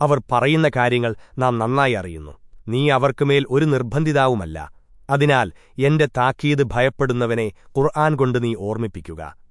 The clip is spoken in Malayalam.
അവർ പറയുന്ന കാര്യങ്ങൾ നാം നന്നായി അറിയുന്നു. നീ അവർക്കുമേൽ ഒരു നിർബന്ധിതാവുമല്ല. അതിനാൽ എന്റെ താക്കീത് ഭയപ്പെടുന്നവനെ ഖുർആൻ കൊണ്ട് നീ ഓർമ്മിപ്പിക്കുക.